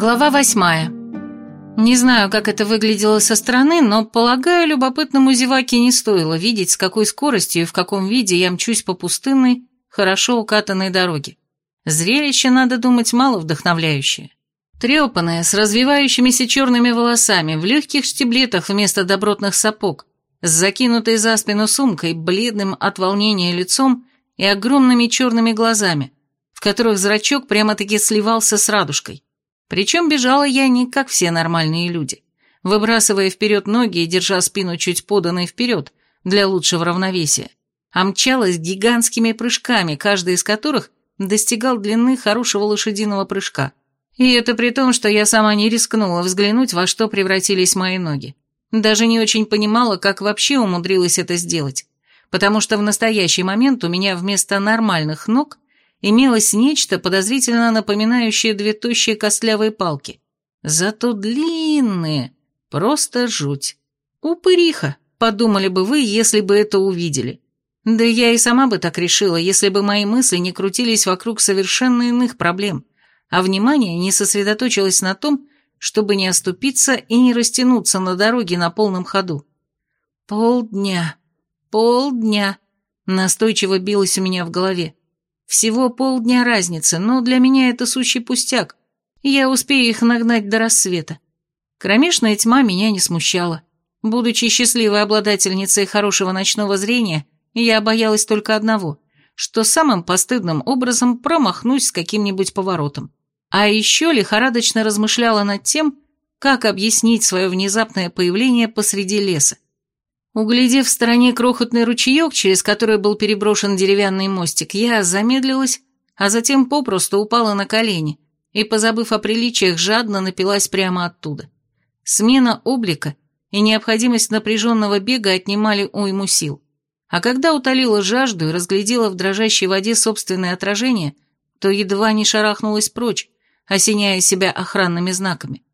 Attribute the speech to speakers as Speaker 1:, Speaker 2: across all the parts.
Speaker 1: Глава восьмая. Не знаю, как это выглядело со стороны, но, полагаю, любопытному зеваке не стоило видеть, с какой скоростью и в каком виде я мчусь по пустынной, хорошо укатанной дороге. Зрелище, надо думать, мало вдохновляющее. Трепанная, с развивающимися черными волосами, в легких штиблетах вместо добротных сапог, с закинутой за спину сумкой, бледным от волнения лицом и огромными черными глазами, в которых зрачок прямо-таки сливался с радужкой. Причем бежала я не как все нормальные люди, выбрасывая вперед ноги и держа спину чуть поданной вперед для лучшего равновесия, а мчалась гигантскими прыжками, каждый из которых достигал длины хорошего лошадиного прыжка. И это при том, что я сама не рискнула взглянуть, во что превратились мои ноги. Даже не очень понимала, как вообще умудрилась это сделать, потому что в настоящий момент у меня вместо нормальных ног имелось нечто, подозрительно напоминающее две тощие костлявые палки. Зато длинные, просто жуть. Упыриха, подумали бы вы, если бы это увидели. Да я и сама бы так решила, если бы мои мысли не крутились вокруг совершенно иных проблем, а внимание не сосредоточилось на том, чтобы не оступиться и не растянуться на дороге на полном ходу. Полдня, полдня, настойчиво билось у меня в голове. Всего полдня разницы, но для меня это сущий пустяк. Я успею их нагнать до рассвета. Кромешная тьма меня не смущала. Будучи счастливой обладательницей хорошего ночного зрения, я боялась только одного, что самым постыдным образом промахнусь с каким-нибудь поворотом. А еще лихорадочно размышляла над тем, как объяснить свое внезапное появление посреди леса. Углядев в стороне крохотный ручеек, через который был переброшен деревянный мостик, я замедлилась, а затем попросту упала на колени и, позабыв о приличиях, жадно напилась прямо оттуда. Смена облика и необходимость напряженного бега отнимали уйму сил. А когда утолила жажду и разглядела в дрожащей воде собственное отражение, то едва не шарахнулась прочь, осеняя себя охранными знаками.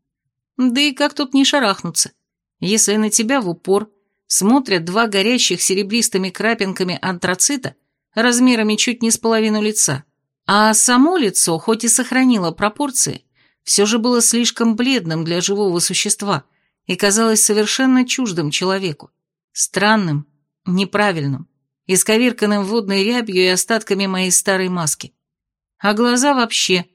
Speaker 1: Да и как тут не шарахнуться, если на тебя в упор смотрят два горящих серебристыми крапинками антрацита размерами чуть не с половину лица. А само лицо, хоть и сохранило пропорции, все же было слишком бледным для живого существа и казалось совершенно чуждым человеку. Странным, неправильным, исковерканным водной рябью и остатками моей старой маски. А глаза вообще,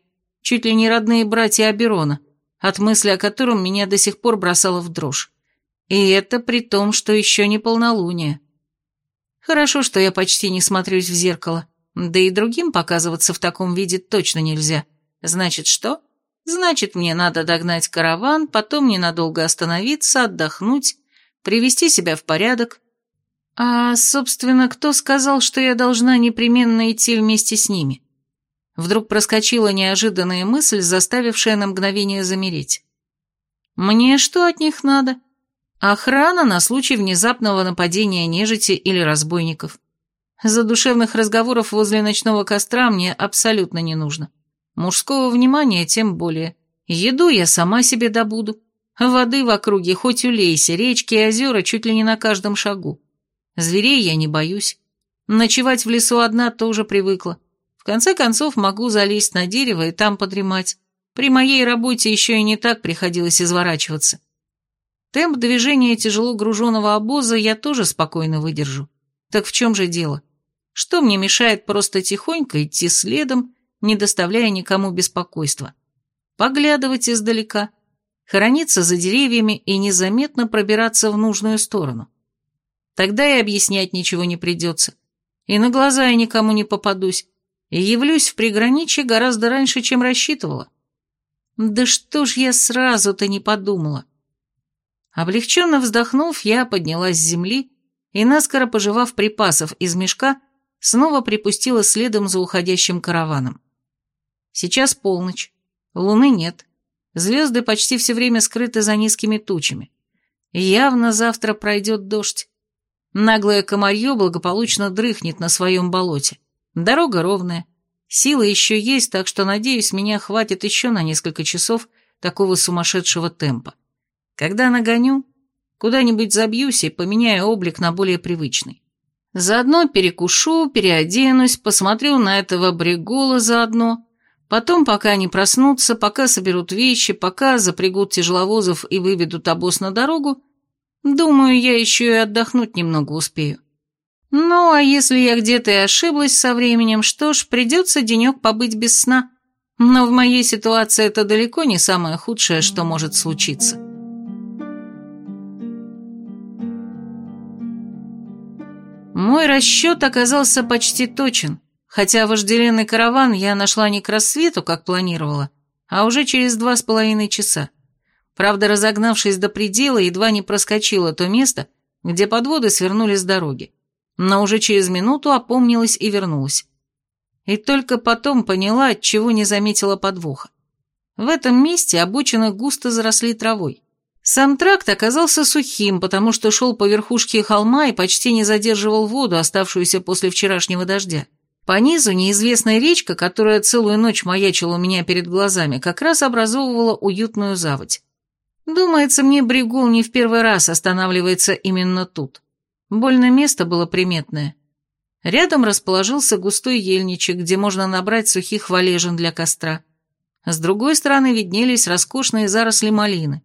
Speaker 1: чуть ли не родные братья Аберона, от мысли о котором меня до сих пор бросало в дрожь. И это при том, что еще не полнолуние. Хорошо, что я почти не смотрюсь в зеркало. Да и другим показываться в таком виде точно нельзя. Значит, что? Значит, мне надо догнать караван, потом ненадолго остановиться, отдохнуть, привести себя в порядок. А, собственно, кто сказал, что я должна непременно идти вместе с ними? Вдруг проскочила неожиданная мысль, заставившая на мгновение замереть. Мне что от них надо? — Охрана на случай внезапного нападения нежити или разбойников. Задушевных разговоров возле ночного костра мне абсолютно не нужно. Мужского внимания тем более. Еду я сама себе добуду. Воды в округе хоть улейся, речки и озера чуть ли не на каждом шагу. Зверей я не боюсь. Ночевать в лесу одна тоже привыкла. В конце концов могу залезть на дерево и там подремать. При моей работе еще и не так приходилось изворачиваться. Темп движения тяжело груженного обоза я тоже спокойно выдержу. Так в чем же дело? Что мне мешает просто тихонько идти следом, не доставляя никому беспокойства? Поглядывать издалека, хорониться за деревьями и незаметно пробираться в нужную сторону. Тогда и объяснять ничего не придется. И на глаза я никому не попадусь, и явлюсь в приграничье гораздо раньше, чем рассчитывала. Да что ж я сразу-то не подумала? Облегченно вздохнув, я поднялась с земли и, наскоро пожевав припасов из мешка, снова припустила следом за уходящим караваном. Сейчас полночь, луны нет, звезды почти все время скрыты за низкими тучами. Явно завтра пройдет дождь. Наглое комарье благополучно дрыхнет на своем болоте. Дорога ровная, силы еще есть, так что, надеюсь, меня хватит еще на несколько часов такого сумасшедшего темпа. Когда нагоню, куда-нибудь забьюсь и поменяю облик на более привычный. Заодно перекушу, переоденусь, посмотрю на этого брегола заодно, Потом, пока они проснутся, пока соберут вещи, пока запрягут тяжеловозов и выведут обоз на дорогу, думаю, я еще и отдохнуть немного успею. Ну, а если я где-то и ошиблась со временем, что ж, придется денек побыть без сна. Но в моей ситуации это далеко не самое худшее, что может случиться. Мой расчет оказался почти точен, хотя вожделенный караван я нашла не к рассвету, как планировала, а уже через два с половиной часа. Правда, разогнавшись до предела, едва не проскочила то место, где подводы свернули с дороги. Но уже через минуту опомнилась и вернулась. И только потом поняла, от чего не заметила подвоха. В этом месте обочины густо заросли травой. Сам тракт оказался сухим, потому что шел по верхушке холма и почти не задерживал воду, оставшуюся после вчерашнего дождя. По низу неизвестная речка, которая целую ночь маячила у меня перед глазами, как раз образовывала уютную заводь. Думается, мне Бригул не в первый раз останавливается именно тут. Больно место было приметное. Рядом расположился густой ельничек, где можно набрать сухих валежин для костра. С другой стороны виднелись роскошные заросли малины.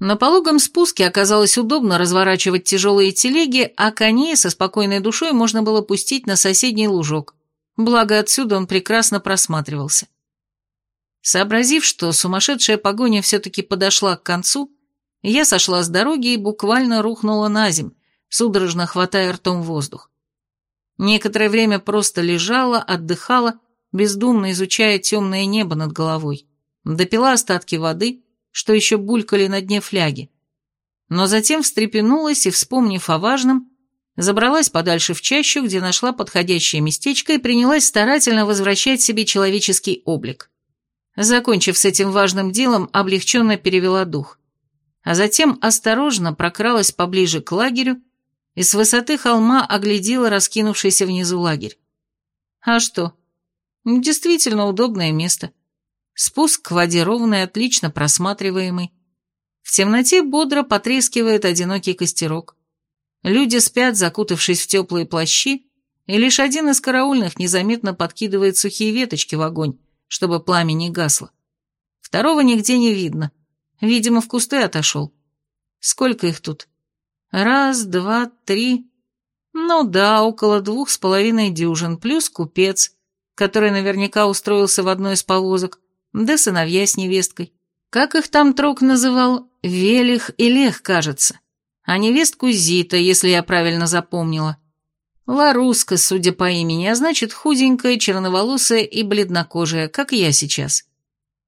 Speaker 1: На пологом спуске оказалось удобно разворачивать тяжелые телеги, а коней со спокойной душой можно было пустить на соседний лужок, благо отсюда он прекрасно просматривался. Сообразив, что сумасшедшая погоня все-таки подошла к концу, я сошла с дороги и буквально рухнула на земь, судорожно хватая ртом воздух. Некоторое время просто лежала, отдыхала, бездумно изучая темное небо над головой, допила остатки воды, что еще булькали на дне фляги. Но затем встрепенулась и, вспомнив о важном, забралась подальше в чащу, где нашла подходящее местечко и принялась старательно возвращать себе человеческий облик. Закончив с этим важным делом, облегченно перевела дух. А затем осторожно прокралась поближе к лагерю и с высоты холма оглядела раскинувшийся внизу лагерь. А что? Действительно удобное место. Спуск к воде ровный, отлично просматриваемый. В темноте бодро потрескивает одинокий костерок. Люди спят, закутавшись в теплые плащи, и лишь один из караульных незаметно подкидывает сухие веточки в огонь, чтобы пламя не гасло. Второго нигде не видно. Видимо, в кусты отошел. Сколько их тут? Раз, два, три. Ну да, около двух с половиной дюжин, плюс купец, который наверняка устроился в одной из повозок, да сыновья с невесткой. Как их там Трок называл? Велих и Лех, кажется а невестку Зита, если я правильно запомнила. Ларуска, судя по имени, а значит худенькая, черноволосая и бледнокожая, как я сейчас.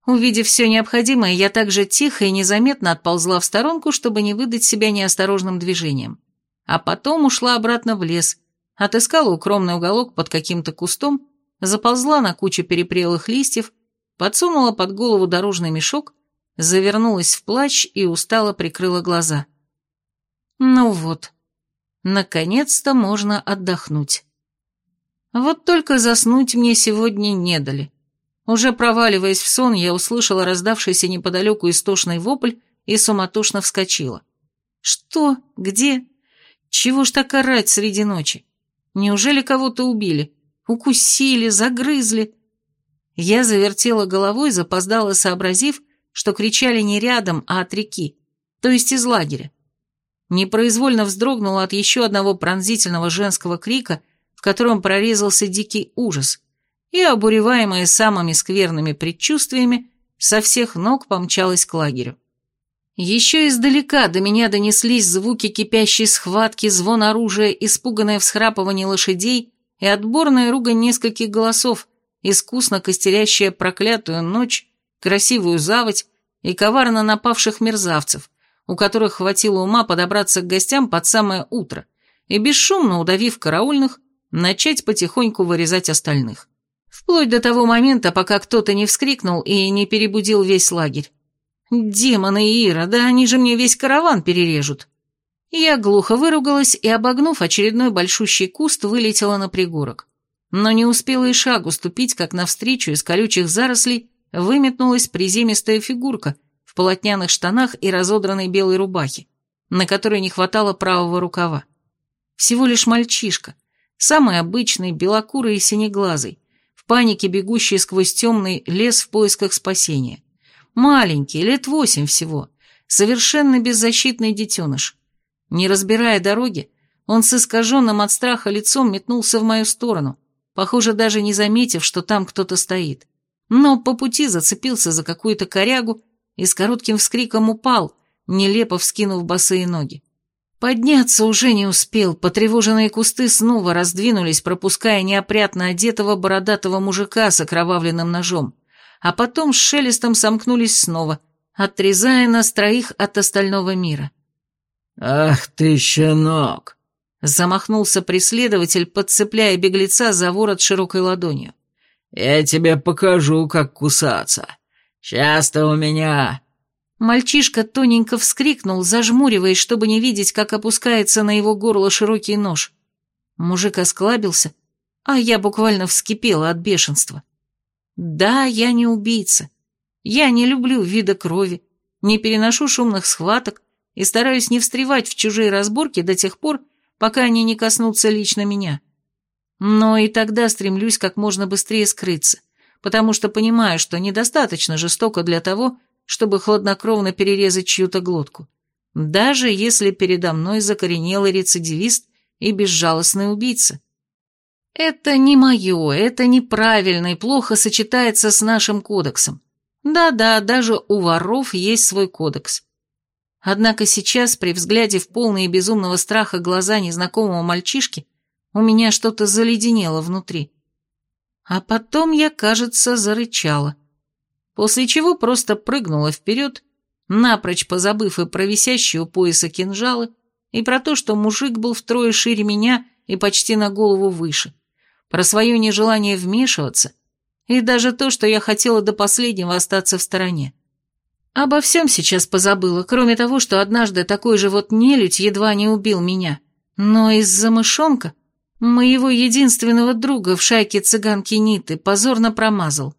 Speaker 1: Увидев все необходимое, я также тихо и незаметно отползла в сторонку, чтобы не выдать себя неосторожным движением. А потом ушла обратно в лес, отыскала укромный уголок под каким-то кустом, заползла на кучу перепрелых листьев, подсунула под голову дорожный мешок, завернулась в плащ и устало прикрыла глаза. Ну вот, наконец-то можно отдохнуть. Вот только заснуть мне сегодня не дали. Уже проваливаясь в сон, я услышала раздавшийся неподалеку истошный вопль и суматошно вскочила. Что? Где? Чего ж так орать среди ночи? Неужели кого-то убили? Укусили, загрызли? Я завертела головой, запоздала, сообразив, что кричали не рядом, а от реки, то есть из лагеря непроизвольно вздрогнула от еще одного пронзительного женского крика, в котором прорезался дикий ужас, и, обуреваемая самыми скверными предчувствиями, со всех ног помчалась к лагерю. Еще издалека до меня донеслись звуки кипящей схватки, звон оружия, испуганное всхрапывание лошадей и отборная ругань нескольких голосов, искусно костерящая проклятую ночь, красивую заводь и коварно напавших мерзавцев, у которых хватило ума подобраться к гостям под самое утро и, бесшумно удавив караульных, начать потихоньку вырезать остальных. Вплоть до того момента, пока кто-то не вскрикнул и не перебудил весь лагерь. «Демоны Ира, да они же мне весь караван перережут!» Я глухо выругалась и, обогнув очередной большущий куст, вылетела на пригорок. Но не успела и шагу ступить, как навстречу из колючих зарослей выметнулась приземистая фигурка в полотняных штанах и разодранной белой рубахе, на которой не хватало правого рукава. Всего лишь мальчишка, самый обычный, белокурый и синеглазый, в панике бегущий сквозь темный лес в поисках спасения. Маленький, лет восемь всего, совершенно беззащитный детеныш. Не разбирая дороги, он с искаженным от страха лицом метнулся в мою сторону, похоже, даже не заметив, что там кто-то стоит. Но по пути зацепился за какую-то корягу и с коротким вскриком упал, нелепо вскинув босые ноги. Подняться уже не успел, потревоженные кусты снова раздвинулись, пропуская неопрятно одетого бородатого мужика с окровавленным ножом, а потом с шелестом сомкнулись снова, отрезая нас троих от остального мира.
Speaker 2: «Ах ты, щенок!»
Speaker 1: Замахнулся преследователь, подцепляя беглеца за ворот широкой ладонью.
Speaker 2: «Я тебе покажу, как кусаться. Часто у меня...»
Speaker 1: Мальчишка тоненько вскрикнул, зажмуриваясь, чтобы не видеть, как опускается на его горло широкий нож. Мужик осклабился, а я буквально вскипела от бешенства. Да, я не убийца. Я не люблю вида крови, не переношу шумных схваток и стараюсь не встревать в чужие разборки до тех пор, пока они не коснутся лично меня. Но и тогда стремлюсь как можно быстрее скрыться, потому что понимаю, что недостаточно жестоко для того, чтобы хладнокровно перерезать чью-то глотку, даже если передо мной закоренелый рецидивист и безжалостный убийца. Это не мое, это неправильно и плохо сочетается с нашим кодексом. Да-да, даже у воров есть свой кодекс. Однако сейчас, при взгляде в полные безумного страха глаза незнакомого мальчишки, у меня что-то заледенело внутри. А потом я, кажется, зарычала. После чего просто прыгнула вперед, напрочь позабыв и про висящие у пояса кинжалы, и про то, что мужик был втрое шире меня и почти на голову выше, про свое нежелание вмешиваться, и даже то, что я хотела до последнего остаться в стороне. Обо всем сейчас позабыла, кроме того, что однажды такой же вот нелюдь едва не убил меня. Но из-за мышонка, моего единственного друга в шайке цыганки Ниты, позорно промазал.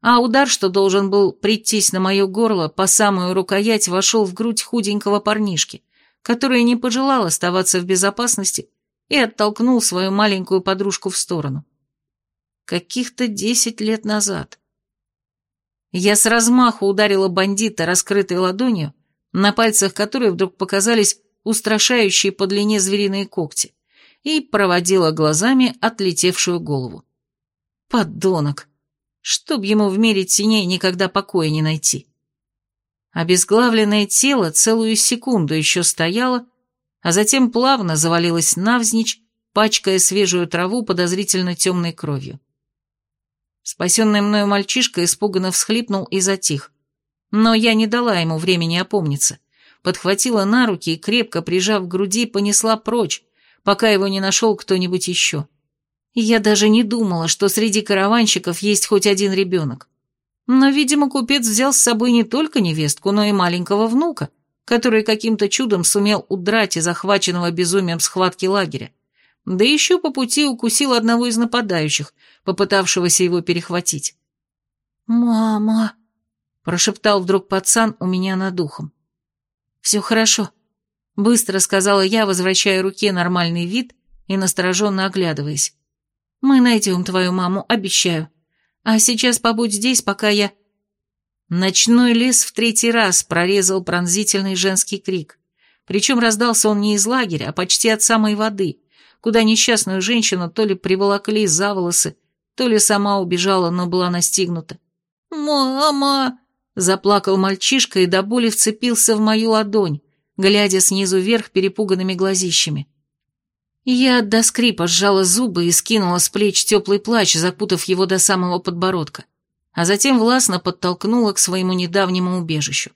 Speaker 1: А удар, что должен был прийтись на мое горло, по самую рукоять вошел в грудь худенького парнишки, который не пожелал оставаться в безопасности и оттолкнул свою маленькую подружку в сторону. Каких-то десять лет назад. Я с размаху ударила бандита раскрытой ладонью, на пальцах которой вдруг показались устрашающие по длине звериные когти, и проводила глазами отлетевшую голову. Подонок! Чтоб ему в мире теней никогда покоя не найти. Обезглавленное тело целую секунду еще стояло, а затем плавно завалилось навзничь, пачкая свежую траву подозрительно темной кровью. Спасенный мною мальчишка испуганно всхлипнул и затих. Но я не дала ему времени опомниться. Подхватила на руки и, крепко прижав к груди, понесла прочь, пока его не нашел кто-нибудь еще. Я даже не думала, что среди караванщиков есть хоть один ребенок. Но, видимо, купец взял с собой не только невестку, но и маленького внука, который каким-то чудом сумел удрать из захваченного безумием схватки лагеря. Да еще по пути укусил одного из нападающих, попытавшегося его перехватить. «Мама!» – прошептал вдруг пацан у меня над ухом. «Все хорошо», – быстро сказала я, возвращая руке нормальный вид и настороженно оглядываясь. «Мы найдем твою маму, обещаю. А сейчас побудь здесь, пока я...» Ночной лес в третий раз прорезал пронзительный женский крик. Причем раздался он не из лагеря, а почти от самой воды, куда несчастную женщину то ли приволокли за волосы, то ли сама убежала, но была настигнута. «Мама!» — заплакал мальчишка и до боли вцепился в мою ладонь, глядя снизу вверх перепуганными глазищами. Я до скрипа сжала зубы и скинула с плеч теплый плащ, запутав его до самого подбородка, а затем властно подтолкнула к своему недавнему убежищу.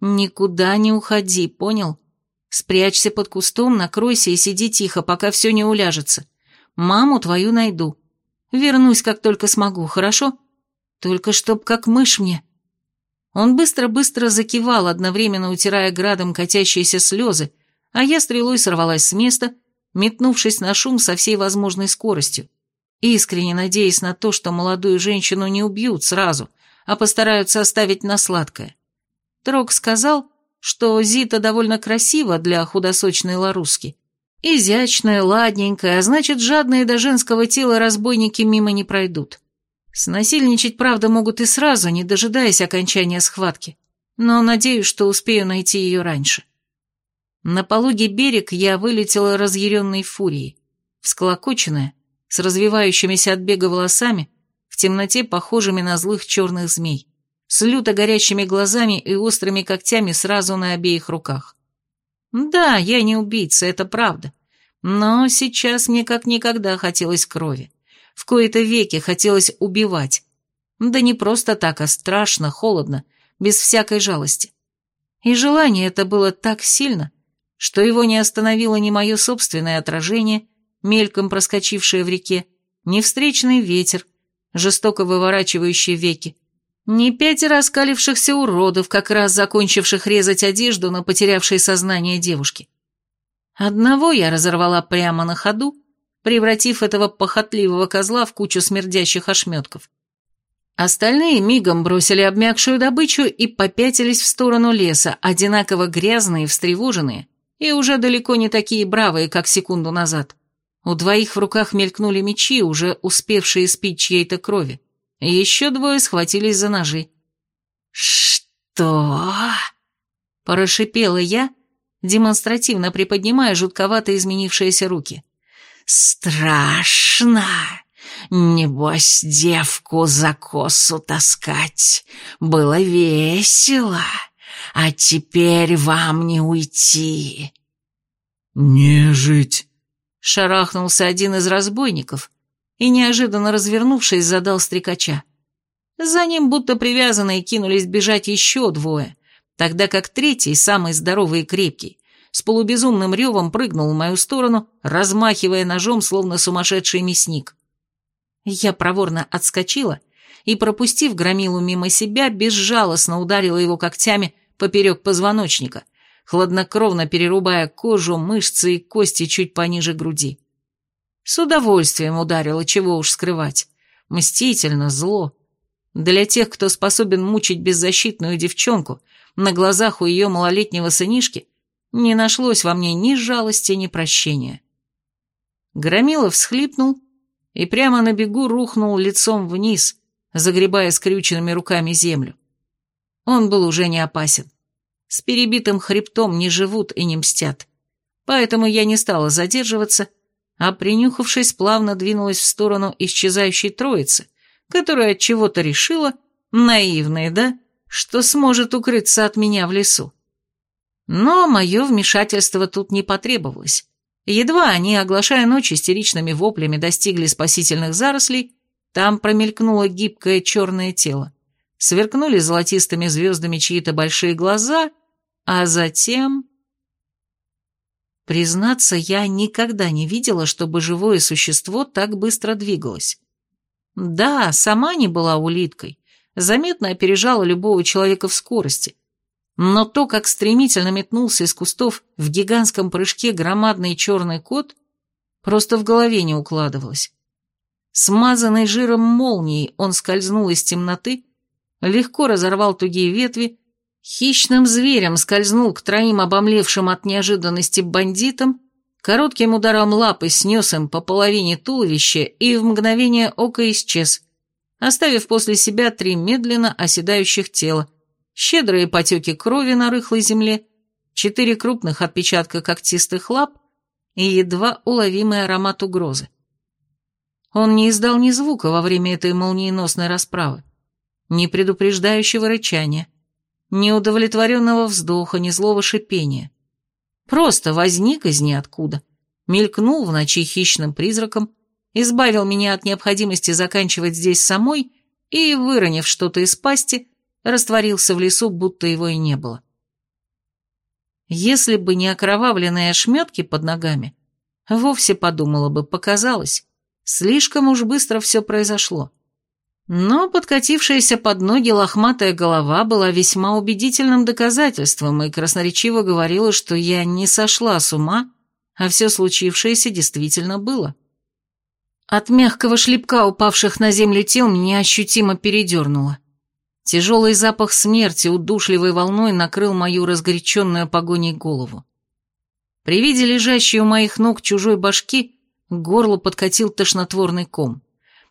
Speaker 1: «Никуда не уходи, понял? Спрячься под кустом, накройся и сиди тихо, пока все не уляжется. Маму твою найду. Вернусь, как только смогу, хорошо? Только чтоб как мышь мне». Он быстро-быстро закивал, одновременно утирая градом катящиеся слезы, а я стрелой сорвалась с места, метнувшись на шум со всей возможной скоростью, искренне надеясь на то, что молодую женщину не убьют сразу, а постараются оставить на сладкое. Трок сказал, что Зита довольно красива для худосочной ларуски, Изящная, ладненькая, а значит, жадные до женского тела разбойники мимо не пройдут. Снасильничать, правда, могут и сразу, не дожидаясь окончания схватки, но надеюсь, что успею найти ее раньше. На пологий берег я вылетела разъяренной фурией, всклокоченная, с развивающимися от бега волосами, в темноте похожими на злых черных змей, с люто горящими глазами и острыми когтями сразу на обеих руках. Да, я не убийца, это правда, но сейчас мне как никогда хотелось крови. В кои-то веки хотелось убивать. Да не просто так, а страшно, холодно, без всякой жалости. И желание это было так сильно, что его не остановило ни мое собственное отражение, мельком проскочившее в реке, ни встречный ветер, жестоко выворачивающий веки, ни пятеро оскалившихся уродов, как раз закончивших резать одежду на потерявшей сознание девушки. Одного я разорвала прямо на ходу, превратив этого похотливого козла в кучу смердящих ошметков. Остальные мигом бросили обмякшую добычу и попятились в сторону леса, одинаково грязные, встревоженные, и уже далеко не такие бравые, как секунду назад. У двоих в руках мелькнули мечи, уже успевшие спить чьей-то крови. Еще двое схватились за ножи. «Что?» – прошипела я, демонстративно приподнимая жутковато изменившиеся руки. Страшно. Небось, девку за косу таскать. Было весело. А теперь вам не уйти.
Speaker 3: Не жить.
Speaker 1: Шарахнулся один из разбойников и, неожиданно развернувшись, задал стрекача. За ним, будто привязанные, кинулись бежать еще двое, тогда как третий, самый здоровый и крепкий, с полубезумным ревом прыгнул в мою сторону, размахивая ножом, словно сумасшедший мясник. Я проворно отскочила и, пропустив громилу мимо себя, безжалостно ударила его когтями поперек позвоночника, хладнокровно перерубая кожу, мышцы и кости чуть пониже груди. С удовольствием ударила, чего уж скрывать. Мстительно, зло. Для тех, кто способен мучить беззащитную девчонку на глазах у ее малолетнего сынишки, не нашлось во мне ни жалости, ни прощения. Громилов всхлипнул и прямо на бегу рухнул лицом вниз, загребая скрюченными руками землю. Он был уже не опасен. С перебитым хребтом не живут и не мстят. Поэтому я не стала задерживаться, а, принюхавшись, плавно двинулась в сторону исчезающей троицы, которая от чего-то решила, наивная, да, что сможет укрыться от меня в лесу. Но мое вмешательство тут не потребовалось. Едва они, оглашая ночь истеричными воплями, достигли спасительных зарослей, там промелькнуло гибкое черное тело. Сверкнули золотистыми звездами чьи-то большие глаза, а затем... Признаться, я никогда не видела, чтобы живое существо так быстро двигалось. Да, сама не была улиткой, заметно опережала любого человека в скорости, но то, как стремительно метнулся из кустов в гигантском прыжке громадный черный кот, просто в голове не укладывалось. Смазанный жиром молнией он скользнул из темноты, легко разорвал тугие ветви, хищным зверем скользнул к троим обомлевшим от неожиданности бандитам, коротким ударом лапы снес им по половине туловища и в мгновение ока исчез, оставив после себя три медленно оседающих тела, щедрые потеки крови на рыхлой земле, четыре крупных отпечатка когтистых лап и едва уловимый аромат угрозы. Он не издал ни звука во время этой молниеносной расправы, ни предупреждающего рычания, ни удовлетворенного вздоха, ни злого шипения. Просто возник из ниоткуда, мелькнул в ночи хищным призраком, избавил меня от необходимости заканчивать здесь самой и, выронив что-то из пасти, растворился в лесу, будто его и не было. Если бы не окровавленные ошметки под ногами, вовсе подумала бы, показалось, слишком уж быстро все произошло. Но подкатившаяся под ноги лохматая голова была весьма убедительным доказательством и красноречиво говорила, что я не сошла с ума, а все случившееся действительно было. От мягкого шлепка упавших на землю тел меня ощутимо передернуло. Тяжелый запах смерти удушливой волной накрыл мою разгоряченную погоней голову. При виде лежащей у моих ног чужой башки к горлу подкатил тошнотворный ком.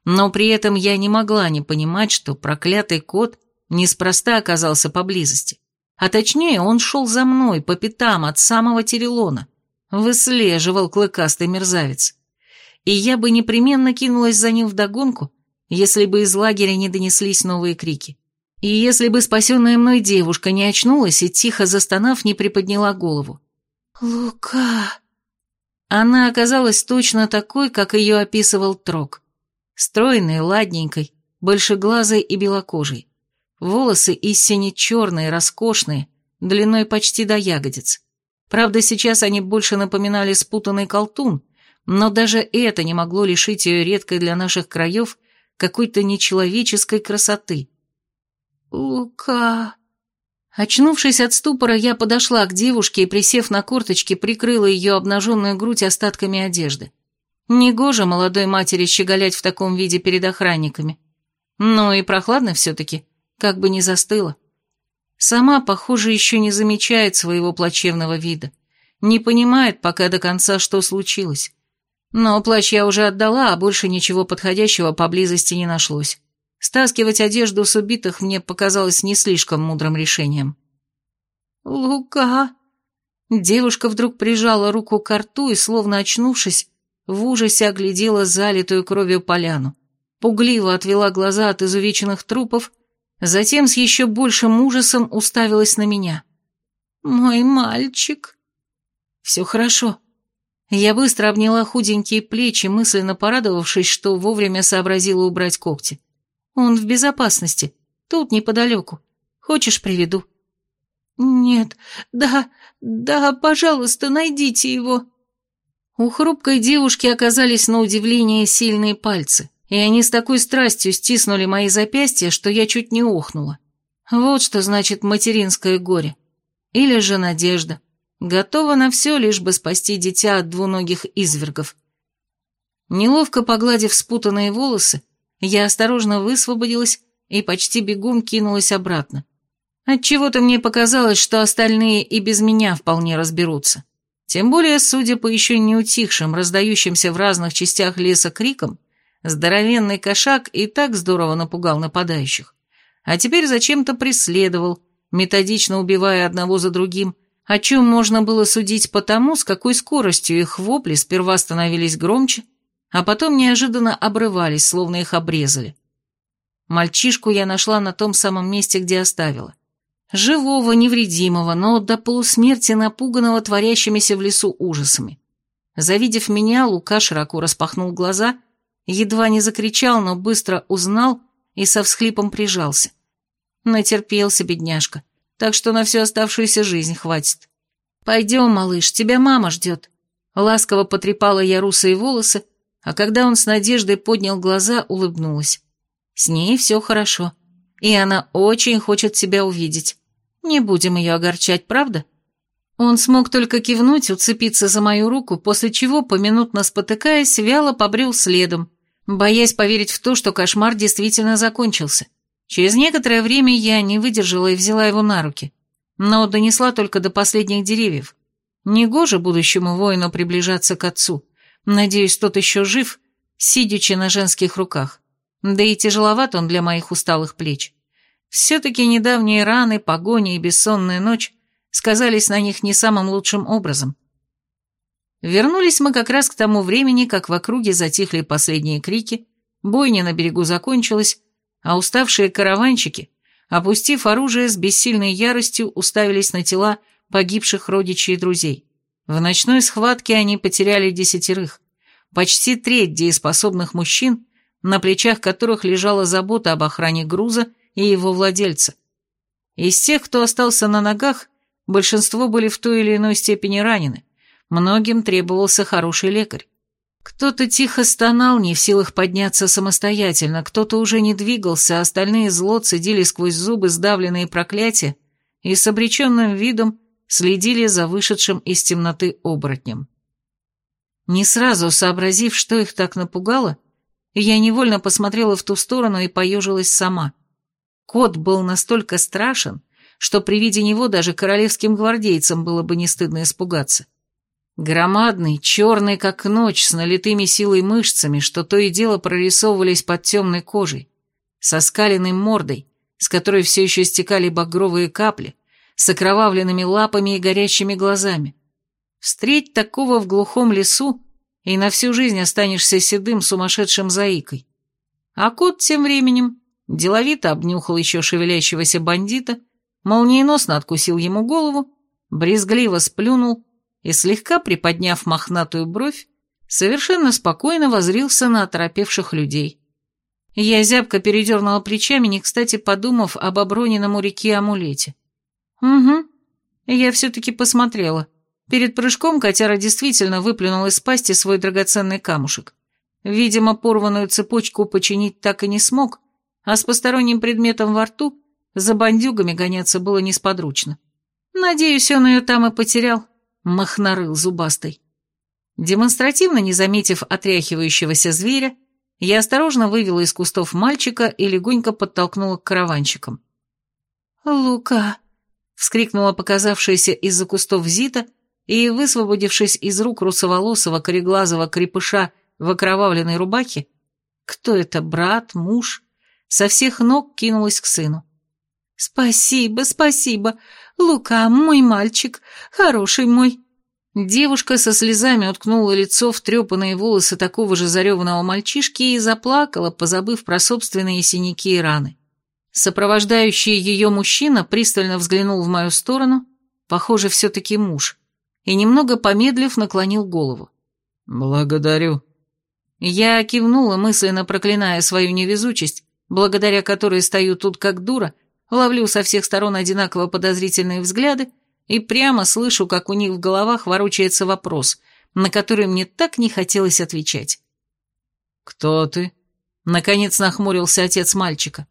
Speaker 1: Но при этом я не могла не понимать, что проклятый кот неспроста оказался поблизости. А точнее, он шел за мной по пятам от самого Терелона. Выслеживал клыкастый мерзавец. И я бы непременно кинулась за ним вдогонку, если бы из лагеря не донеслись новые крики. И если бы спасенная мной девушка не очнулась и, тихо застонав, не приподняла голову.
Speaker 4: «Лука!»
Speaker 1: Она оказалась точно такой, как ее описывал Трок. Стройной, ладненькой, большеглазой и белокожей. Волосы истине черные, роскошные, длиной почти до ягодиц. Правда, сейчас они больше напоминали спутанный колтун, но даже это не могло лишить ее редкой для наших краев какой-то нечеловеческой красоты.
Speaker 4: «Лука...»
Speaker 1: Очнувшись от ступора, я подошла к девушке и, присев на корточки, прикрыла ее обнаженную грудь остатками одежды. Негоже молодой матери щеголять в таком виде перед охранниками. Но и прохладно все-таки, как бы не застыла. Сама, похоже, еще не замечает своего плачевного вида. Не понимает пока до конца, что случилось. Но плащ я уже отдала, а больше ничего подходящего поблизости не нашлось. Стаскивать одежду с убитых мне показалось не слишком мудрым решением.
Speaker 4: «Лука!»
Speaker 1: Девушка вдруг прижала руку к рту и, словно очнувшись, в ужасе оглядела залитую кровью поляну. Пугливо отвела глаза от изувеченных трупов, затем с еще большим ужасом уставилась на меня.
Speaker 4: «Мой мальчик!»
Speaker 1: «Все хорошо», я быстро обняла худенькие плечи, мысленно порадовавшись, что вовремя сообразила убрать когти. Он в безопасности, тут неподалеку. Хочешь, приведу?»
Speaker 4: «Нет, да, да, пожалуйста, найдите его».
Speaker 1: У хрупкой девушки оказались на удивление сильные пальцы, и они с такой страстью стиснули мои запястья, что я чуть не охнула. Вот что значит материнское горе. Или же надежда. Готова на все, лишь бы спасти дитя от двуногих извергов. Неловко погладив спутанные волосы, я осторожно высвободилась и почти бегом кинулась обратно. Отчего-то мне показалось, что остальные и без меня вполне разберутся. Тем более, судя по еще не утихшим, раздающимся в разных частях леса крикам, здоровенный кошак и так здорово напугал нападающих. А теперь зачем-то преследовал, методично убивая одного за другим, о чем можно было судить по тому, с какой скоростью их вопли сперва становились громче, а потом неожиданно обрывались, словно их обрезали. Мальчишку я нашла на том самом месте, где оставила. Живого, невредимого, но до полусмерти напуганного творящимися в лесу ужасами. Завидев меня, Лука широко распахнул глаза, едва не закричал, но быстро узнал и со всхлипом прижался. Натерпелся, бедняжка так что на всю оставшуюся жизнь хватит. Пойдем, малыш, тебя мама ждет. Ласково потрепала я русые волосы, а когда он с надеждой поднял глаза, улыбнулась. С ней все хорошо, и она очень хочет тебя увидеть. Не будем ее огорчать, правда? Он смог только кивнуть, уцепиться за мою руку, после чего, поминутно спотыкаясь, вяло побрел следом, боясь поверить в то, что кошмар действительно закончился. Через некоторое время я не выдержала и взяла его на руки, но донесла только до последних деревьев. Негоже будущему воину приближаться к отцу. Надеюсь, тот еще жив, сидячи на женских руках. Да и тяжеловат он для моих усталых плеч. Все-таки недавние раны, погони и бессонная ночь сказались на них не самым лучшим образом. Вернулись мы как раз к тому времени, как в округе затихли последние крики, бойня на берегу закончилась, а уставшие караванщики, опустив оружие с бессильной яростью, уставились на тела погибших родичей и друзей. В ночной схватке они потеряли десятерых, почти треть дееспособных мужчин, на плечах которых лежала забота об охране груза и его владельца. Из тех, кто остался на ногах, большинство были в той или иной степени ранены, многим требовался хороший лекарь. Кто-то тихо стонал, не в силах подняться самостоятельно, кто-то уже не двигался, а остальные зло цедили сквозь зубы сдавленные проклятия и с обреченным видом следили за вышедшим из темноты оборотнем. Не сразу сообразив, что их так напугало, я невольно посмотрела в ту сторону и поежилась сама. Кот был настолько страшен, что при виде него даже королевским гвардейцам было бы не стыдно испугаться. Громадный, черный, как ночь, с налитыми силой мышцами, что то и дело прорисовывались под темной кожей, со скаленной мордой, с которой все еще стекали багровые капли, с окровавленными лапами и горящими глазами. Встреть такого в глухом лесу, и на всю жизнь останешься седым сумасшедшим заикой. А кот тем временем деловито обнюхал еще шевелящегося бандита, молниеносно откусил ему голову, брезгливо сплюнул и, слегка приподняв мохнатую бровь, совершенно спокойно возрился на оторопевших людей. Я зябко передернула плечами, не кстати подумав об оброненном у реки амулете. Угу, я все-таки посмотрела. Перед прыжком котяра действительно выплюнул из пасти свой драгоценный камушек. Видимо, порванную цепочку починить так и не смог, а с посторонним предметом во рту за бандюгами гоняться было несподручно. Надеюсь, он ее там и потерял, махнарыл зубастый. Демонстративно не заметив отряхивающегося зверя, я осторожно вывела из кустов мальчика и легонько подтолкнула к караванчикам.
Speaker 4: «Лука!» — вскрикнула
Speaker 1: показавшаяся из-за кустов Зита и, высвободившись из рук русоволосого кореглазого крепыша в окровавленной рубахе, кто это, брат, муж, со всех ног кинулась к сыну.
Speaker 4: «Спасибо, спасибо! Лука, мой мальчик, хороший мой!»
Speaker 1: Девушка со слезами уткнула лицо в трепанные волосы такого же зареванного мальчишки и заплакала, позабыв про собственные синяки и раны. Сопровождающий ее мужчина пристально взглянул в мою сторону, похоже, все-таки муж, и немного помедлив наклонил голову.
Speaker 3: «Благодарю».
Speaker 1: Я кивнула, мысленно проклиная свою невезучесть, благодаря которой стою тут как дура, ловлю со всех сторон одинаково подозрительные взгляды и прямо слышу, как у них в головах ворочается вопрос, на который мне так не хотелось отвечать.
Speaker 3: «Кто ты?»
Speaker 1: — наконец нахмурился отец мальчика.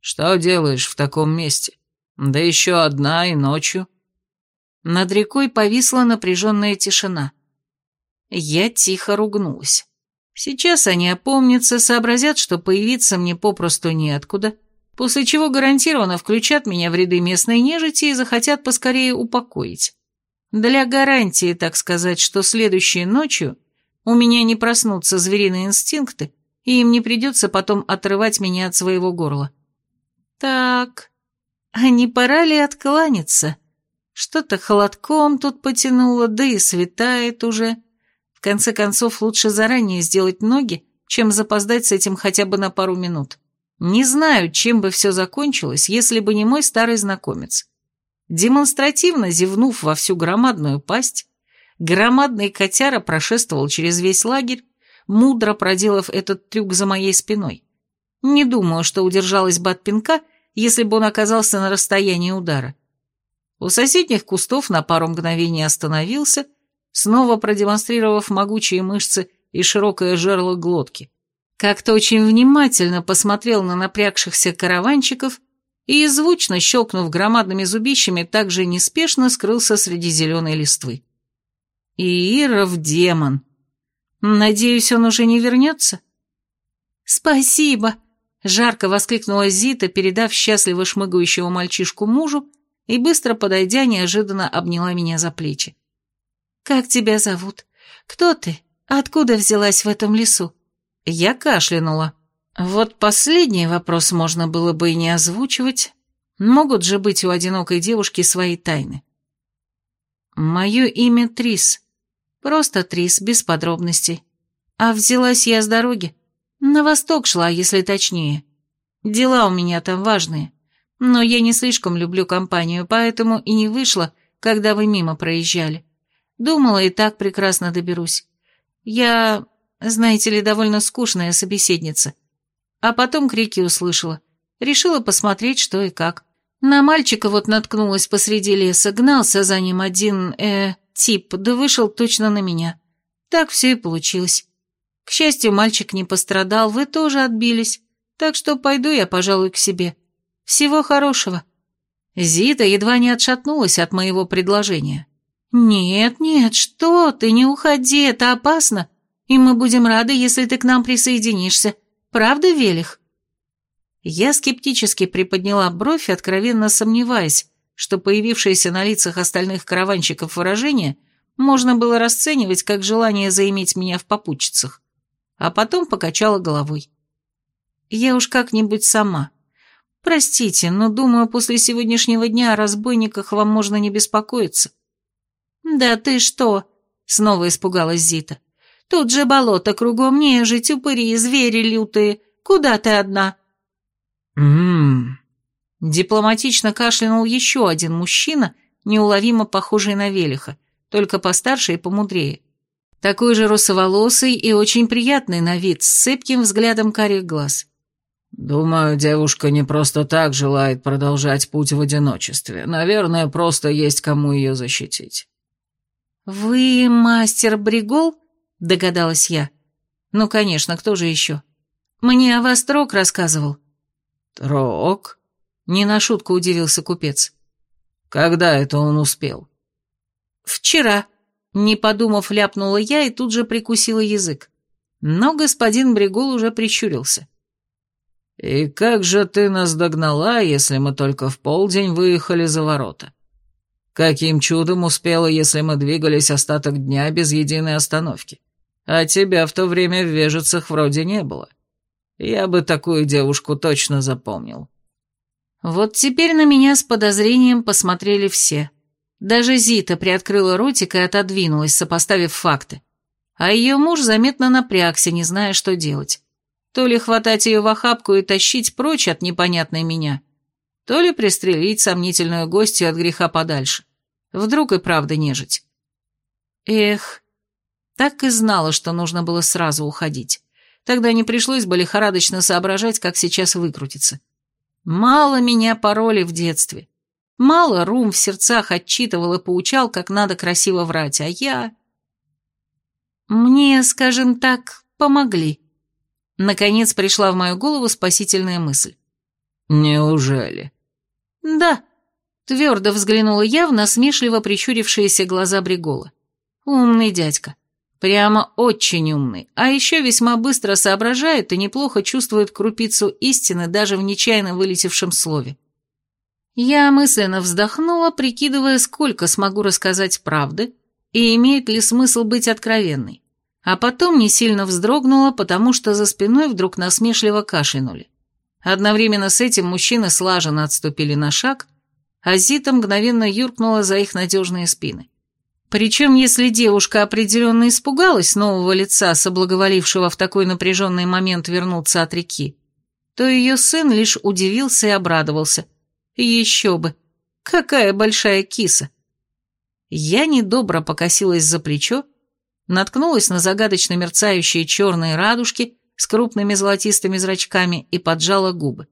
Speaker 3: «Что делаешь в таком месте? Да еще одна и ночью».
Speaker 1: Над рекой повисла напряженная тишина. Я тихо ругнулась. Сейчас они опомнятся, сообразят, что появиться мне попросту неоткуда, после чего гарантированно включат меня в ряды местной нежити и захотят поскорее упокоить. Для гарантии, так сказать, что следующей ночью у меня не проснутся звериные инстинкты, и им не придется потом отрывать меня от своего горла. Так, а не пора ли откланяться? Что-то холодком тут потянуло, да и светает уже. В конце концов, лучше заранее сделать ноги, чем запоздать с этим хотя бы на пару минут. Не знаю, чем бы все закончилось, если бы не мой старый знакомец. Демонстративно зевнув во всю громадную пасть, громадный котяра прошествовал через весь лагерь, мудро проделав этот трюк за моей спиной. Не думаю, что удержалась бы от пинка, если бы он оказался на расстоянии удара. У соседних кустов на пару мгновений остановился, снова продемонстрировав могучие мышцы и широкое жерло глотки. Как-то очень внимательно посмотрел на напрягшихся караванчиков и, звучно щелкнув громадными зубищами, также неспешно скрылся среди зеленой листвы. Ииров демон. Надеюсь, он уже не вернется?
Speaker 4: «Спасибо!»
Speaker 1: — жарко воскликнула Зита, передав счастливо шмыгающего мальчишку мужу, и, быстро подойдя, неожиданно обняла меня за плечи.
Speaker 4: «Как тебя зовут? Кто ты? Откуда взялась в этом лесу?»
Speaker 1: Я кашлянула. Вот последний вопрос можно было бы и не озвучивать. Могут же быть у одинокой девушки свои тайны. Мое имя Трис. Просто Трис, без подробностей. А взялась я с дороги. На восток шла, если точнее. Дела у меня там важные. Но я не слишком люблю компанию, поэтому и не вышла, когда вы мимо проезжали. Думала, и так прекрасно доберусь. Я знаете ли, довольно скучная собеседница. А потом крики услышала. Решила посмотреть, что и как. На мальчика вот наткнулась посреди леса, гнался за ним один, э, тип, да вышел точно на меня. Так все и получилось. К счастью, мальчик не пострадал, вы тоже отбились. Так что пойду я, пожалуй, к себе. Всего хорошего. Зита едва не отшатнулась от моего предложения. «Нет, нет, что ты, не уходи, это опасно и мы будем рады, если ты к нам присоединишься. Правда, Велих?» Я скептически приподняла бровь, откровенно сомневаясь, что появившееся на лицах остальных караванщиков выражение можно было расценивать как желание заиметь меня в попутчицах, а потом покачала головой. Я уж как-нибудь сама. Простите, но, думаю, после сегодняшнего дня о разбойниках вам можно не беспокоиться. Да ты что? Снова испугалась Зита. Тут же болото кругом, нежить, упыри, звери лютые. Куда ты одна?
Speaker 3: Ммм.
Speaker 1: Дипломатично кашлянул еще один мужчина, неуловимо похожий на Велиха, только постарше и помудрее. Такой же русоволосый и очень приятный на вид, с цепким взглядом карих глаз.
Speaker 3: «Думаю, девушка не просто так желает продолжать путь в одиночестве. Наверное, просто есть кому ее защитить».
Speaker 1: «Вы мастер Бригол?» — догадалась я. «Ну, конечно, кто же еще? Мне о вас Трок рассказывал».
Speaker 3: «Трок?»
Speaker 1: — не на шутку удивился купец.
Speaker 3: «Когда это он успел?»
Speaker 1: «Вчера», — не подумав, ляпнула я и тут же прикусила язык. Но господин Бригол уже прищурился.
Speaker 3: «И как же ты нас догнала, если мы только в полдень выехали за ворота? Каким чудом успела, если мы двигались остаток дня без единой остановки? А тебя в то время в Вежицах вроде не было. Я бы такую девушку точно запомнил».
Speaker 1: Вот теперь на меня с подозрением посмотрели все. Даже Зита приоткрыла ротик и отодвинулась, сопоставив факты. А ее муж заметно напрягся, не зная, что делать. То ли хватать ее в охапку и тащить прочь от непонятной меня, то ли пристрелить сомнительную гостью от греха подальше. Вдруг и правда нежить. Эх, так и знала, что нужно было сразу уходить. Тогда не пришлось бы лихорадочно соображать, как сейчас выкрутиться. Мало меня пароли в детстве. Мало Рум в сердцах отчитывал и поучал, как надо красиво врать, а я... Мне, скажем так, помогли. Наконец пришла в мою голову спасительная мысль.
Speaker 3: «Неужели?»
Speaker 1: «Да», — твердо взглянула я в насмешливо прищурившиеся глаза Бригола. «Умный дядька. Прямо очень умный, а еще весьма быстро соображает и неплохо чувствует крупицу истины даже в нечаянно вылетевшем слове. Я мысленно вздохнула, прикидывая, сколько смогу рассказать правды и имеет ли смысл быть откровенной а потом не сильно вздрогнула, потому что за спиной вдруг насмешливо кашлянули. Одновременно с этим мужчины слаженно отступили на шаг, а Зита мгновенно юркнула за их надежные спины. Причем, если девушка определенно испугалась нового лица, соблаговолившего в такой напряженный момент вернуться от реки, то ее сын лишь удивился и обрадовался. Еще бы! Какая большая киса! Я недобро покосилась за плечо, наткнулась на загадочно мерцающие черные радужки с крупными золотистыми зрачками и поджала губы.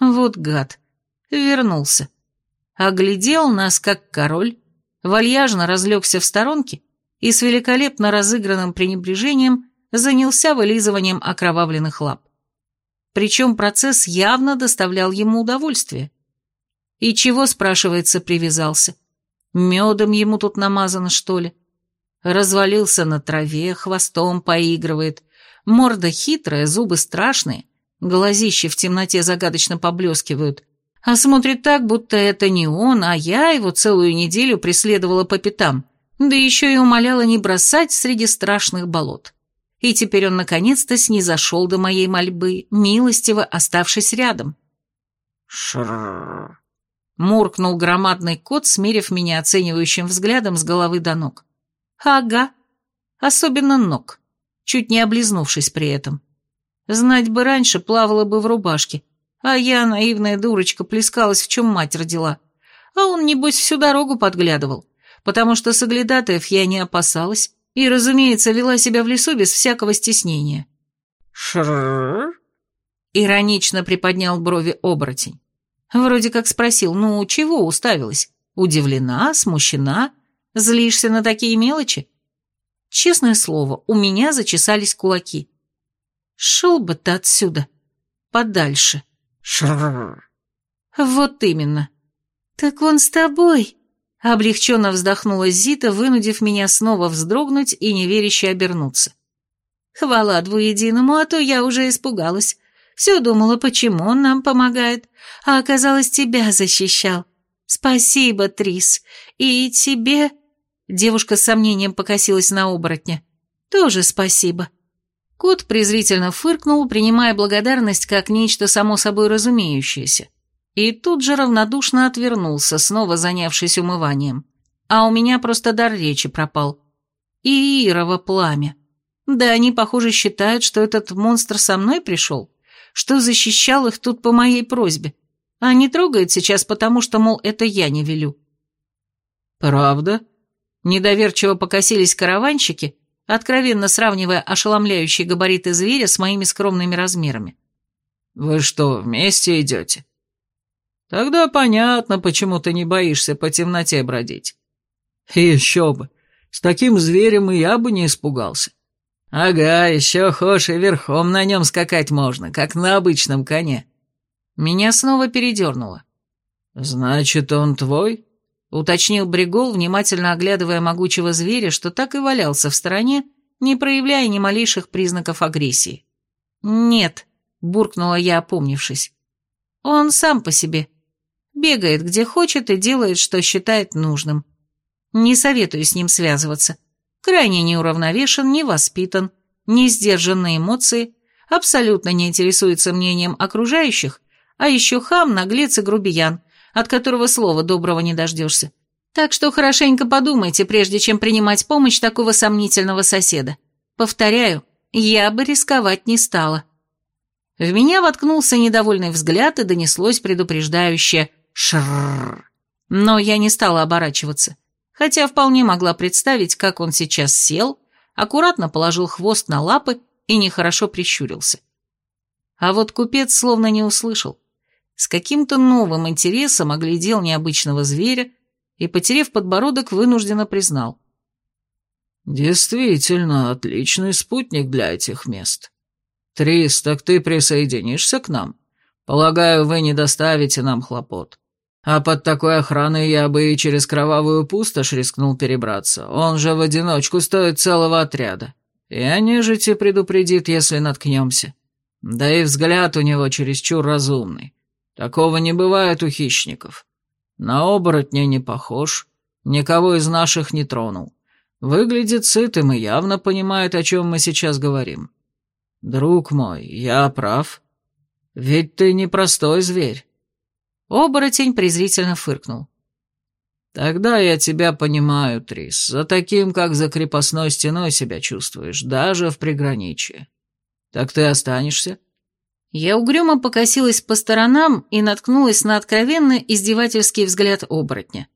Speaker 1: Вот гад, вернулся. Оглядел нас, как король, вальяжно разлегся в сторонке и с великолепно разыгранным пренебрежением занялся вылизыванием окровавленных лап. Причем процесс явно доставлял ему удовольствие. И чего, спрашивается, привязался? Медом ему тут намазано, что ли? Развалился на траве, хвостом поигрывает. Морда хитрая, зубы страшные, глазища в темноте загадочно поблескивают. А смотрит так, будто это не он, а я его целую неделю преследовала по пятам, да еще и умоляла не бросать среди страшных болот. И теперь он наконец-то снизошел до моей мольбы, милостиво оставшись рядом.
Speaker 3: Шрррр.
Speaker 1: Муркнул громадный кот, смерив меня оценивающим взглядом с головы до ног. Ага. Особенно ног, чуть не облизнувшись при этом. Знать бы раньше, плавала бы в рубашке. А я, наивная дурочка, плескалась, в чем мать родила. А он, небось, всю дорогу подглядывал, потому что соглядатаев я не опасалась и, разумеется, вела себя в лесу без всякого стеснения.
Speaker 3: Шрррр.
Speaker 1: Иронично приподнял брови оборотень. Вроде как спросил, ну, чего уставилась? Удивлена, смущена? Злишься на такие мелочи? Честное слово, у меня зачесались кулаки. Шел бы ты отсюда. Подальше.
Speaker 3: Шрррр.
Speaker 1: Вот именно. Так он с тобой. Облегченно вздохнула Зита, вынудив меня снова вздрогнуть и неверяще обернуться. Хвала двуединому, а то я уже испугалась. Все думала, почему он нам помогает, а оказалось, тебя защищал. Спасибо, Трис. И тебе... Девушка с сомнением покосилась на оборотня. «Тоже спасибо». Кот презрительно фыркнул, принимая благодарность как нечто само собой разумеющееся. И тут же равнодушно отвернулся, снова занявшись умыванием. А у меня просто дар речи пропал. И Ирова пламя. Да они, похоже, считают, что этот монстр со мной пришел, что защищал их тут по моей просьбе, а не трогает сейчас потому, что, мол, это я не велю.
Speaker 3: «Правда?»
Speaker 1: Недоверчиво покосились караванщики, откровенно сравнивая ошеломляющие габариты зверя с моими скромными размерами.
Speaker 3: «Вы что, вместе идете?» «Тогда понятно, почему ты не боишься по темноте бродить». «Еще бы! С таким зверем и я бы не испугался». «Ага, еще хошь и верхом на нем скакать можно, как на обычном коне».
Speaker 1: Меня снова передернуло.
Speaker 3: «Значит, он твой?»
Speaker 1: — уточнил Бригол, внимательно оглядывая могучего зверя, что так и валялся в стороне, не проявляя ни малейших признаков агрессии. «Нет», — буркнула я, опомнившись. «Он сам по себе. Бегает где хочет и делает, что считает нужным. Не советую с ним связываться крайне неуравновешен, не воспитан, не сдержан на эмоции, абсолютно не интересуется мнением окружающих, а еще хам, наглец и грубиян, от которого слова доброго не дождешься. Так что хорошенько подумайте, прежде чем принимать помощь такого сомнительного соседа. Повторяю, я бы рисковать не стала. В меня воткнулся недовольный взгляд и донеслось предупреждающее «шрррр». Но я не стала оборачиваться хотя вполне могла представить, как он сейчас сел, аккуратно положил хвост на лапы и нехорошо прищурился. А вот купец словно не услышал. С каким-то новым интересом оглядел необычного зверя и, потерев подбородок, вынужденно признал.
Speaker 3: «Действительно, отличный спутник для этих мест. Трис, так ты присоединишься к нам? Полагаю, вы не доставите нам хлопот». А под такой охраной я бы и через кровавую пустошь рискнул перебраться. Он же в одиночку стоит целого отряда. И о нежити предупредит, если наткнемся. Да и взгляд у него чересчур разумный. Такого не бывает у хищников. На оборотня не похож, никого из наших не тронул. Выглядит сытым и явно понимает, о чем мы сейчас говорим. Друг мой, я прав. Ведь ты не простой зверь.
Speaker 1: Оборотень презрительно фыркнул.
Speaker 3: «Тогда я тебя понимаю, Трис. За таким, как за крепостной стеной себя чувствуешь, даже в приграничье. Так ты останешься?»
Speaker 1: Я угрюмо покосилась по сторонам и наткнулась на откровенный издевательский взгляд оборотня.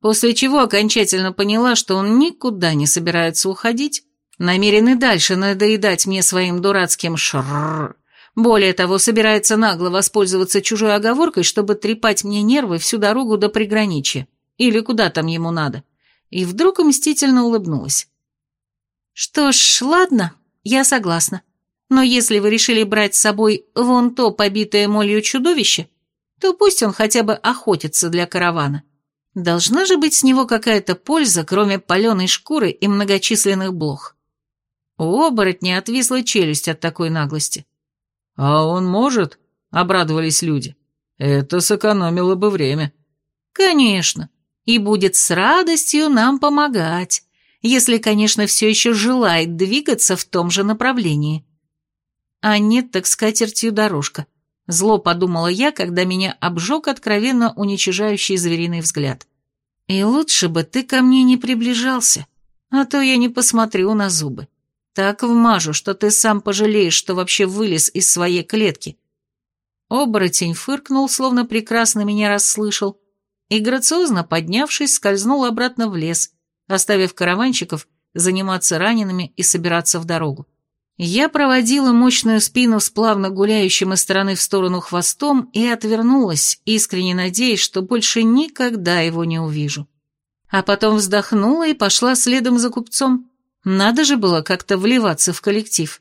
Speaker 1: После чего окончательно поняла, что он никуда не собирается уходить, намерен и дальше надоедать мне своим дурацким шрррр, более того, собирается нагло воспользоваться чужой оговоркой, чтобы трепать мне нервы всю дорогу до приграничья. Или куда там ему надо. И вдруг мстительно улыбнулась. Что ж, ладно, я согласна. Но если вы решили брать с собой вон то побитое молью чудовище, то пусть он хотя бы охотится для каравана. Должна же быть с него какая-то польза, кроме паленой шкуры и многочисленных блох. У оборотня отвисла челюсть от такой наглости.
Speaker 3: «А он может?» — обрадовались люди. «Это сэкономило бы время».
Speaker 1: «Конечно. И будет с радостью нам помогать, если, конечно, все еще желает двигаться в том же направлении». «А нет, так скатертью дорожка», — зло подумала я, когда меня обжег откровенно уничижающий звериный взгляд. «И лучше бы ты ко мне не приближался, а то я не посмотрю на зубы». Так вмажу, что ты сам пожалеешь, что вообще вылез из своей клетки. Оборотень фыркнул, словно прекрасно меня расслышал, и, грациозно поднявшись, скользнул обратно в лес, оставив караванщиков заниматься ранеными и собираться в дорогу. Я проводила мощную спину с плавно гуляющим из стороны в сторону хвостом и отвернулась, искренне надеясь, что больше никогда его не увижу. А потом вздохнула и пошла следом за купцом. Надо же было как-то вливаться в коллектив.